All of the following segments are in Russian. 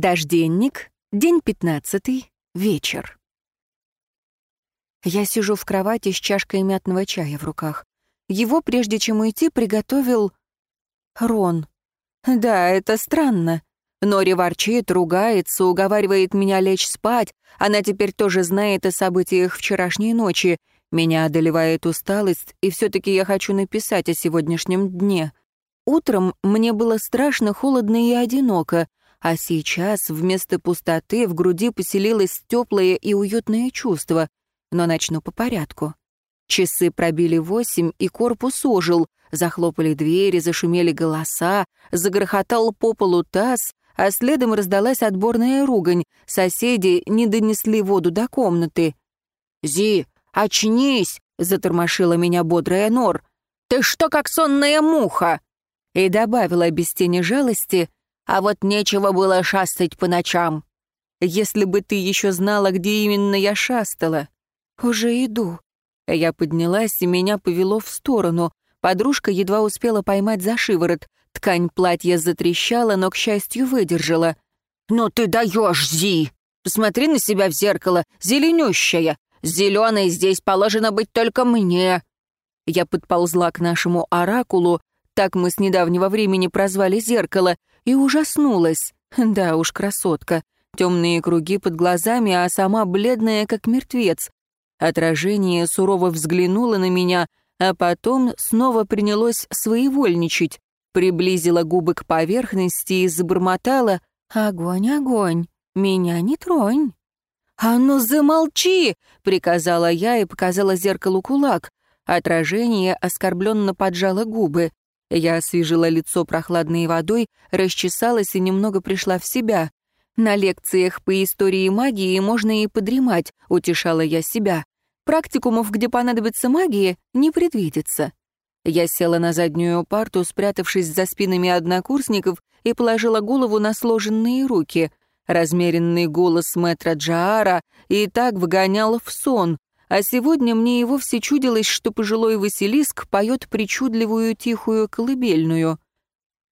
Дожденник, день пятнадцатый, вечер. Я сижу в кровати с чашкой мятного чая в руках. Его, прежде чем уйти, приготовил Рон. Да, это странно. Нори ворчит, ругается, уговаривает меня лечь спать. Она теперь тоже знает о событиях вчерашней ночи. Меня одолевает усталость, и все-таки я хочу написать о сегодняшнем дне. Утром мне было страшно, холодно и одиноко, а сейчас вместо пустоты в груди поселилось теплое и уютное чувство. Но начну по порядку. Часы пробили восемь, и корпус ожил. Захлопали двери, зашумели голоса, загрохотал по полу таз, а следом раздалась отборная ругань. Соседи не донесли воду до комнаты. «Зи, очнись!» — затормошила меня бодрая Нор. «Ты что, как сонная муха?» И добавила без тени жалости, «А вот нечего было шастать по ночам. Если бы ты еще знала, где именно я шастала». «Уже иду». Я поднялась, и меня повело в сторону. Подружка едва успела поймать за шиворот. Ткань платья затрещала, но, к счастью, выдержала. «Ну ты даешь, Зи! Посмотри на себя в зеркало, зеленющая! Зеленой здесь положено быть только мне!» Я подползла к нашему оракулу, так мы с недавнего времени прозвали зеркало, и ужаснулась. Да уж, красотка. Темные круги под глазами, а сама бледная, как мертвец. Отражение сурово взглянуло на меня, а потом снова принялось своевольничать приблизила губы к поверхности и забормотала «Огонь, огонь, меня не тронь». «А ну замолчи!» — приказала я и показала зеркалу кулак. Отражение оскорбленно поджало губы. Я освежила лицо прохладной водой, расчесалась и немного пришла в себя. На лекциях по истории магии можно и подремать, утешала я себя. Практикумов, где понадобится магия, не предвидится. Я села на заднюю парту, спрятавшись за спинами однокурсников, и положила голову на сложенные руки. Размеренный голос мэтра Джаара и так выгонял в сон, а сегодня мне и вовсе чудилось, что пожилой Василиск поет причудливую тихую колыбельную.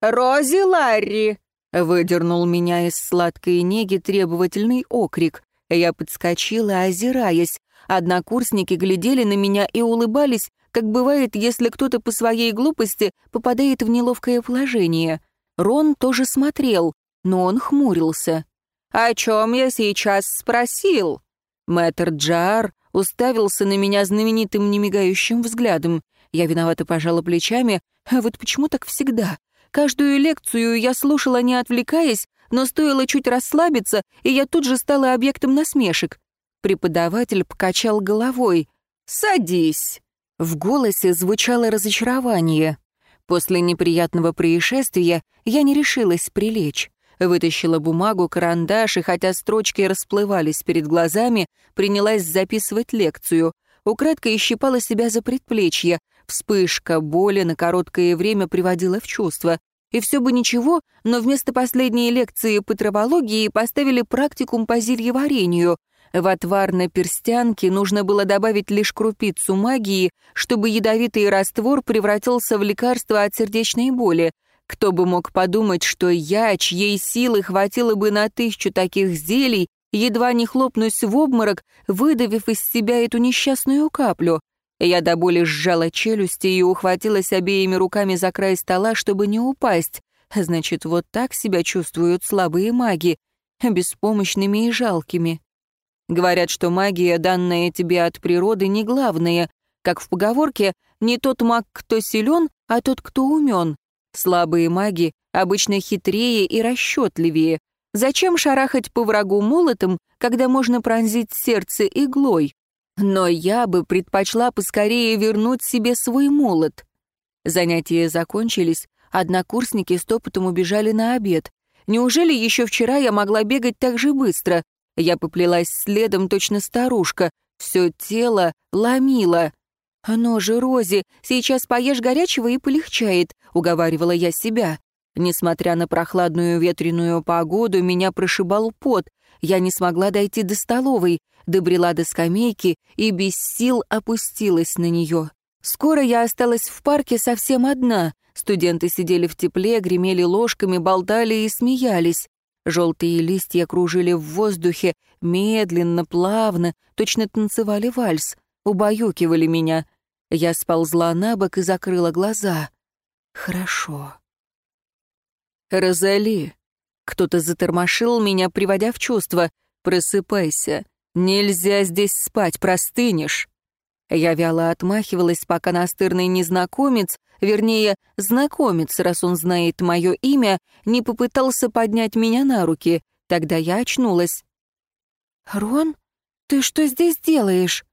«Рози Ларри!» — выдернул меня из сладкой неги требовательный окрик. Я подскочила, озираясь. Однокурсники глядели на меня и улыбались, как бывает, если кто-то по своей глупости попадает в неловкое положение. Рон тоже смотрел, но он хмурился. «О чем я сейчас спросил?» Мэтр Джар уставился на меня знаменитым немигающим взглядом. Я виновато пожала плечами, а вот почему так всегда? Каждую лекцию я слушала, не отвлекаясь, но стоило чуть расслабиться, и я тут же стала объектом насмешек. Преподаватель покачал головой. «Садись!» В голосе звучало разочарование. После неприятного происшествия я не решилась прилечь. Вытащила бумагу, карандаш, и хотя строчки расплывались перед глазами, принялась записывать лекцию. Украдкой щипала себя за предплечье. Вспышка боли на короткое время приводила в чувство. И все бы ничего, но вместо последней лекции по травологии поставили практикум по зельеварению. В отвар на перстянке нужно было добавить лишь крупицу магии, чтобы ядовитый раствор превратился в лекарство от сердечной боли. Кто бы мог подумать, что я, чьей силы хватило бы на тысячу таких зелий, едва не хлопнусь в обморок, выдавив из себя эту несчастную каплю. Я до боли сжала челюсти и ухватилась обеими руками за край стола, чтобы не упасть. Значит, вот так себя чувствуют слабые маги, беспомощными и жалкими. Говорят, что магия, данная тебе от природы, не главная. Как в поговорке, не тот маг, кто силен, а тот, кто умен. Слабые маги обычно хитрее и расчетливее. Зачем шарахать по врагу молотом, когда можно пронзить сердце иглой? Но я бы предпочла поскорее вернуть себе свой молот. Занятия закончились, однокурсники стопотом убежали на обед. Неужели еще вчера я могла бегать так же быстро? Я поплелась следом, точно старушка. Все тело ломило. «Оно же, Рози, сейчас поешь горячего и полегчает», — уговаривала я себя. Несмотря на прохладную ветреную погоду, меня прошибал пот. Я не смогла дойти до столовой, добрела до скамейки и без сил опустилась на нее. Скоро я осталась в парке совсем одна. Студенты сидели в тепле, гремели ложками, болтали и смеялись. Желтые листья кружили в воздухе, медленно, плавно, точно танцевали вальс, убаюкивали меня. Я сползла на бок и закрыла глаза. Хорошо. «Розали!» Кто-то затормошил меня, приводя в чувство. «Просыпайся. Нельзя здесь спать, простынешь». Я вяло отмахивалась, пока настырный незнакомец, вернее, знакомец, раз он знает мое имя, не попытался поднять меня на руки. Тогда я очнулась. «Рон, ты что здесь делаешь?»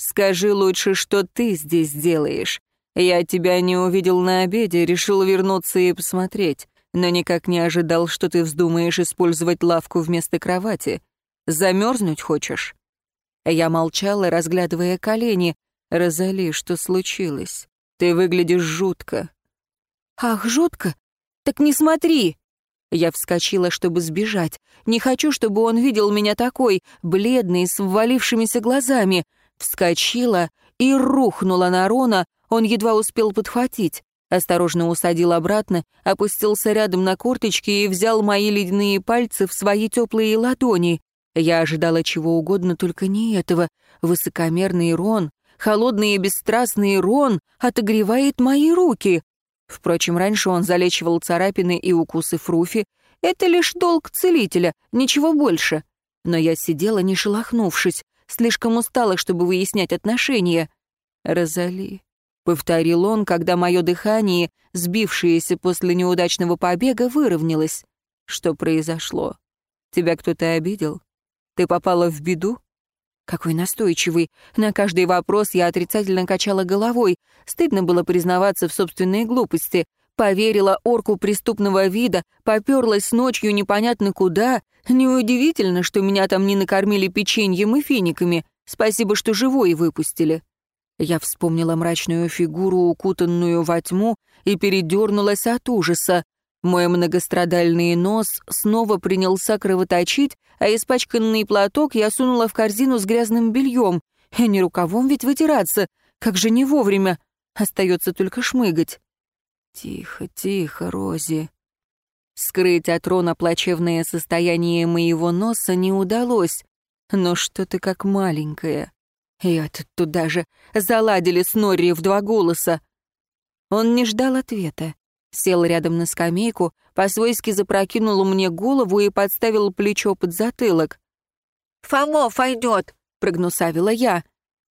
«Скажи лучше, что ты здесь делаешь. Я тебя не увидел на обеде, решил вернуться и посмотреть, но никак не ожидал, что ты вздумаешь использовать лавку вместо кровати. Замерзнуть хочешь?» Я молчала, разглядывая колени. «Розали, что случилось? Ты выглядишь жутко». «Ах, жутко? Так не смотри!» Я вскочила, чтобы сбежать. Не хочу, чтобы он видел меня такой, бледный, с ввалившимися глазами. Вскочила и рухнула на Рона, он едва успел подхватить. Осторожно усадил обратно, опустился рядом на корточки и взял мои ледяные пальцы в свои теплые ладони. Я ожидала чего угодно, только не этого. Высокомерный Рон, холодный и бесстрастный Рон отогревает мои руки. Впрочем, раньше он залечивал царапины и укусы Фруфи. Это лишь долг целителя, ничего больше. Но я сидела, не шелохнувшись, слишком устала, чтобы выяснять отношения. «Розали», — повторил он, когда мое дыхание, сбившееся после неудачного побега, выровнялось. «Что произошло? Тебя кто-то обидел? Ты попала в беду?» Какой настойчивый. На каждый вопрос я отрицательно качала головой. Стыдно было признаваться в собственной глупости. Поверила орку преступного вида, поперлась ночью непонятно куда. Неудивительно, что меня там не накормили печеньем и финиками. Спасибо, что живой выпустили. Я вспомнила мрачную фигуру, укутанную во тьму, и передернулась от ужаса. Мой многострадальный нос снова принялся кровоточить, а испачканный платок я сунула в корзину с грязным бельем. И не рукавом ведь вытираться, как же не вовремя. Остается только шмыгать. Тихо, тихо, Рози. Скрыть от Рона плачевное состояние моего носа не удалось, но что-то как маленькое. И это туда же заладили с Норри в два голоса. Он не ждал ответа. Сел рядом на скамейку, по-свойски запрокинул мне голову и подставил плечо под затылок. «Фомов войдет!» — прогнусавила я.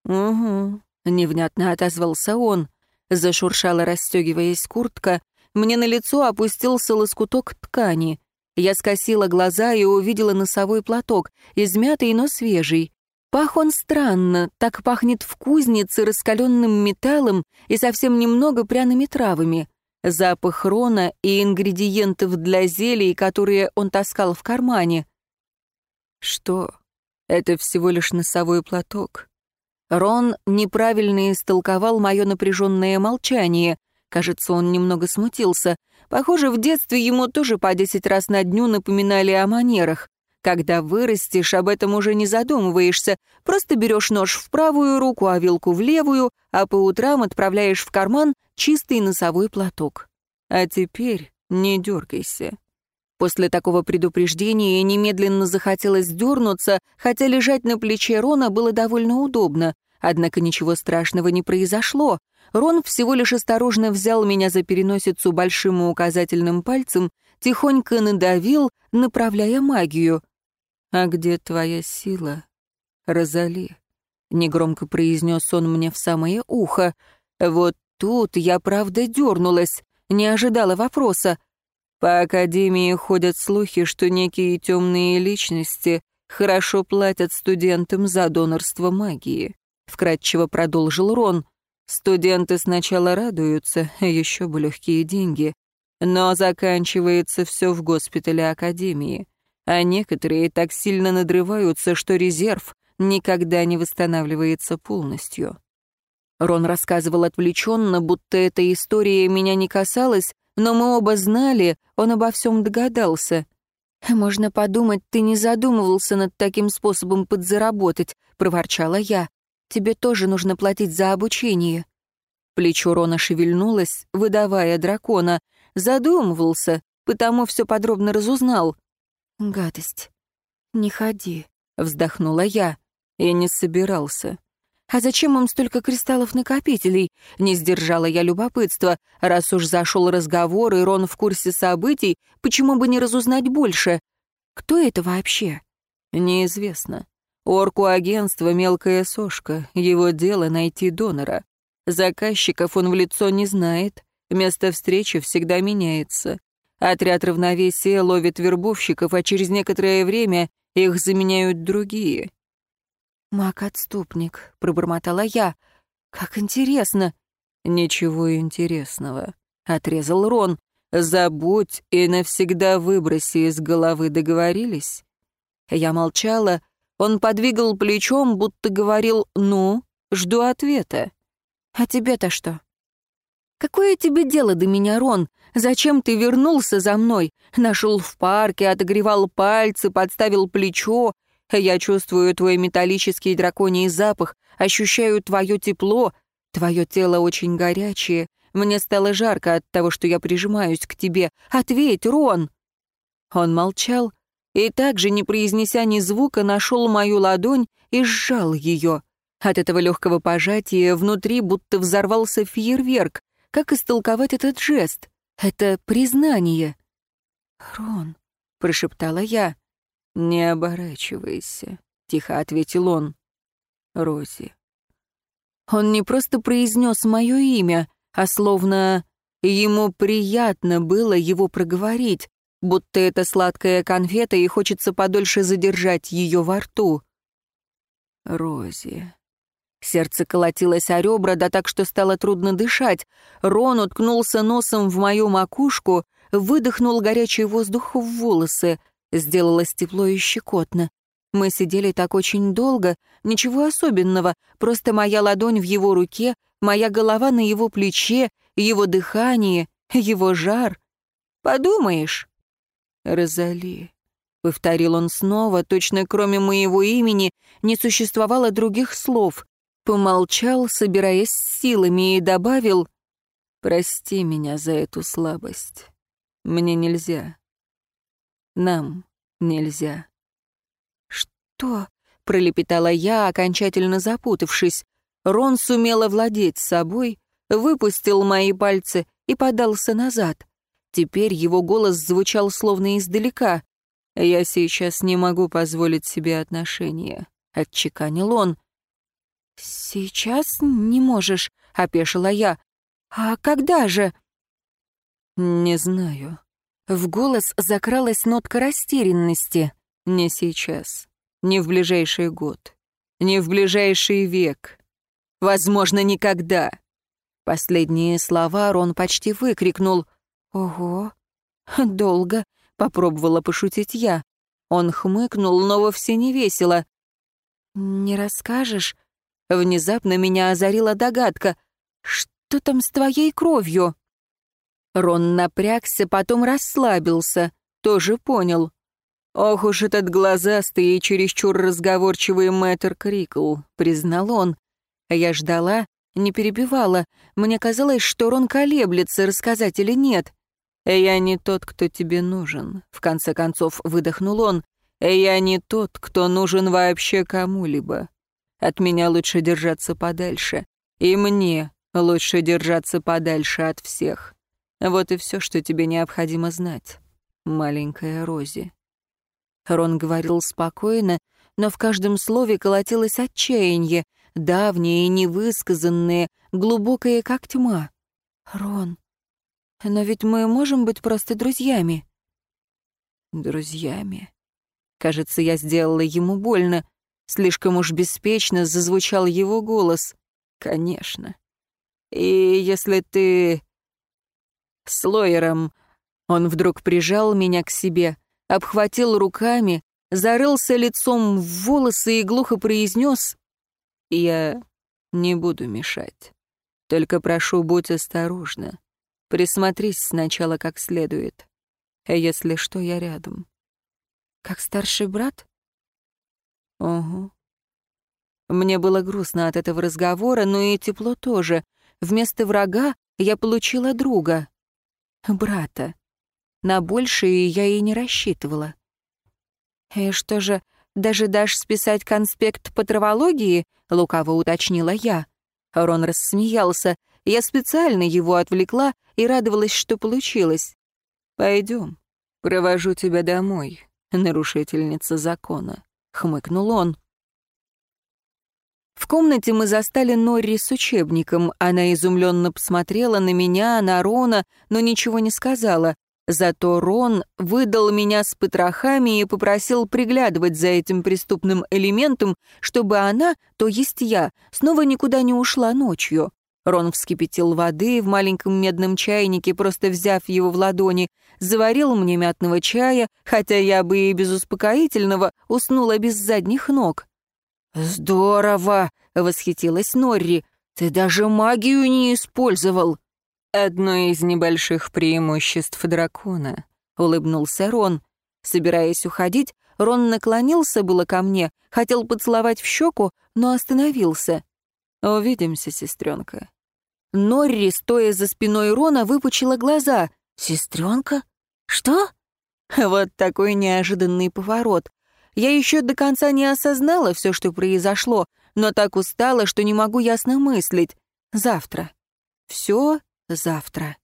«Угу», — невнятно отозвался он. Зашуршала, расстегиваясь куртка. Мне на лицо опустился лоскуток ткани. Я скосила глаза и увидела носовой платок, измятый, но свежий. Пах он странно, так пахнет в кузнице раскаленным металлом и совсем немного пряными травами запах рона и ингредиентов для зелий, которые он таскал в кармане. Что? Это всего лишь носовой платок. Рон неправильно истолковал мое напряженное молчание. Кажется, он немного смутился. Похоже, в детстве ему тоже по десять раз на дню напоминали о манерах. Когда вырастешь, об этом уже не задумываешься, просто берешь нож в правую руку, а вилку в левую, а по утрам отправляешь в карман чистый носовой платок. А теперь не дергайся. После такого предупреждения немедленно захотелось дернуться, хотя лежать на плече Рона было довольно удобно. Однако ничего страшного не произошло. Рон всего лишь осторожно взял меня за переносицу большим и указательным пальцем, тихонько надавил, направляя магию. «А где твоя сила, Розали?» — негромко произнес он мне в самое ухо. «Вот тут я правда дернулась, не ожидала вопроса. По Академии ходят слухи, что некие темные личности хорошо платят студентам за донорство магии», — вкратчиво продолжил Рон. «Студенты сначала радуются, еще бы легкие деньги, но заканчивается все в госпитале Академии а некоторые так сильно надрываются, что резерв никогда не восстанавливается полностью. Рон рассказывал отвлеченно, будто эта история меня не касалась, но мы оба знали, он обо всем догадался. «Можно подумать, ты не задумывался над таким способом подзаработать», — проворчала я. «Тебе тоже нужно платить за обучение». Плечо Рона шевельнулось, выдавая дракона. Задумывался, потому все подробно разузнал. Гадость. Не ходи, вздохнула я. И не собирался. А зачем им столько кристаллов-накопителей? Не сдержала я любопытства. Раз уж зашел разговор, и Рон в курсе событий, почему бы не разузнать больше? Кто это вообще? Неизвестно. Орку агентства мелкая сошка. Его дело найти донора. Заказчиков он в лицо не знает. Место встречи всегда меняется. Отряд равновесия ловит вербовщиков, а через некоторое время их заменяют другие. «Маг-отступник», — пробормотала я. «Как интересно». «Ничего интересного», — отрезал Рон. «Забудь и навсегда выброси из головы, договорились?» Я молчала. Он подвигал плечом, будто говорил «ну, жду ответа». «А тебе-то что?» «Какое тебе дело до меня, Рон? Зачем ты вернулся за мной? Нашел в парке, отогревал пальцы, подставил плечо, я чувствую твой металлический драконий запах, ощущаю твое тепло. Твое тело очень горячее. Мне стало жарко от того, что я прижимаюсь к тебе. Ответь, Рон!» Он молчал и также, не произнеся ни звука, нашел мою ладонь и сжал ее. От этого легкого пожатия внутри будто взорвался фейерверк. Как истолковать этот жест? Это признание. «Рон», — прошептала я, — «Не оборачивайся», — тихо ответил он. «Рози». Он не просто произнес мое имя, а словно ему приятно было его проговорить, будто это сладкая конфета и хочется подольше задержать ее во рту. «Рози». Сердце колотилось о ребра, да так, что стало трудно дышать. Рон уткнулся носом в мою макушку, выдохнул горячий воздух в волосы. Сделалось тепло и щекотно. Мы сидели так очень долго, ничего особенного, просто моя ладонь в его руке, моя голова на его плече, его дыхание, его жар. Подумаешь. «Розали», — повторил он снова, точно кроме моего имени не существовало других слов. Помолчал, собираясь силами, и добавил «Прости меня за эту слабость. Мне нельзя. Нам нельзя. «Что?» — пролепетала я, окончательно запутавшись. Рон сумел овладеть собой, выпустил мои пальцы и подался назад. Теперь его голос звучал словно издалека. «Я сейчас не могу позволить себе отношения», — отчеканил он. «Сейчас не можешь», — опешила я. «А когда же?» «Не знаю», в голос закралась нотка растерянности. Не сейчас. Не в ближайший год. Не в ближайший век. Возможно, никогда. Последние слова Рон почти выкрикнул. «Ого! Долго!» — попробовала пошутить я. Он хмыкнул, но вовсе не весело. «Не расскажешь?» Внезапно меня озарила догадка. «Что там с твоей кровью?» Рон напрягся, потом расслабился, тоже понял. «Ох уж этот глазастый и чересчур разговорчивый мэтр Крикл», — признал он. Я ждала, не перебивала. Мне казалось, что Рон колеблется, рассказать или нет. «Я не тот, кто тебе нужен», — в конце концов выдохнул он. «Я не тот, кто нужен вообще кому-либо. От меня лучше держаться подальше. И мне лучше держаться подальше от всех. Вот и все, что тебе необходимо знать, маленькая Рози». Рон говорил спокойно, но в каждом слове колотилось отчаяние, давнее невысказанное, глубокое, как тьма. «Рон, но ведь мы можем быть просто друзьями». «Друзьями?» Кажется, я сделала ему больно. Слишком уж беспечно зазвучал его голос. «Конечно. И если ты с. Он вдруг прижал меня к себе, обхватил руками, зарылся лицом в волосы и глухо произнес «Я не буду мешать. Только прошу, будь осторожна. Присмотрись сначала как следует. А если что, я рядом». «Как старший брат?» «Угу». Мне было грустно от этого разговора, но и тепло тоже. Вместо врага я получила друга брата. На большее я и не рассчитывала. «И что же, даже дашь списать конспект по травологии?» — лукаво уточнила я. Рон рассмеялся. Я специально его отвлекла и радовалась, что получилось. «Пойдем, провожу тебя домой, нарушительница закона», — хмыкнул он. В комнате мы застали Норри с учебником. Она изумленно посмотрела на меня, на Рона, но ничего не сказала. Зато Рон выдал меня с потрохами и попросил приглядывать за этим преступным элементом, чтобы она, то есть я, снова никуда не ушла ночью. Рон вскипятил воды в маленьком медном чайнике, просто взяв его в ладони, заварил мне мятного чая, хотя я бы и без успокоительного уснула без задних ног. «Здорово!» — восхитилась Норри. «Ты даже магию не использовал!» «Одно из небольших преимуществ дракона», — улыбнулся Рон. Собираясь уходить, Рон наклонился было ко мне, хотел поцеловать в щеку, но остановился. «Увидимся, сестренка». Норри, стоя за спиной Рона, выпучила глаза. «Сестренка? Что?» Вот такой неожиданный поворот. Я еще до конца не осознала все, что произошло, но так устала, что не могу ясно мыслить. Завтра. Все завтра.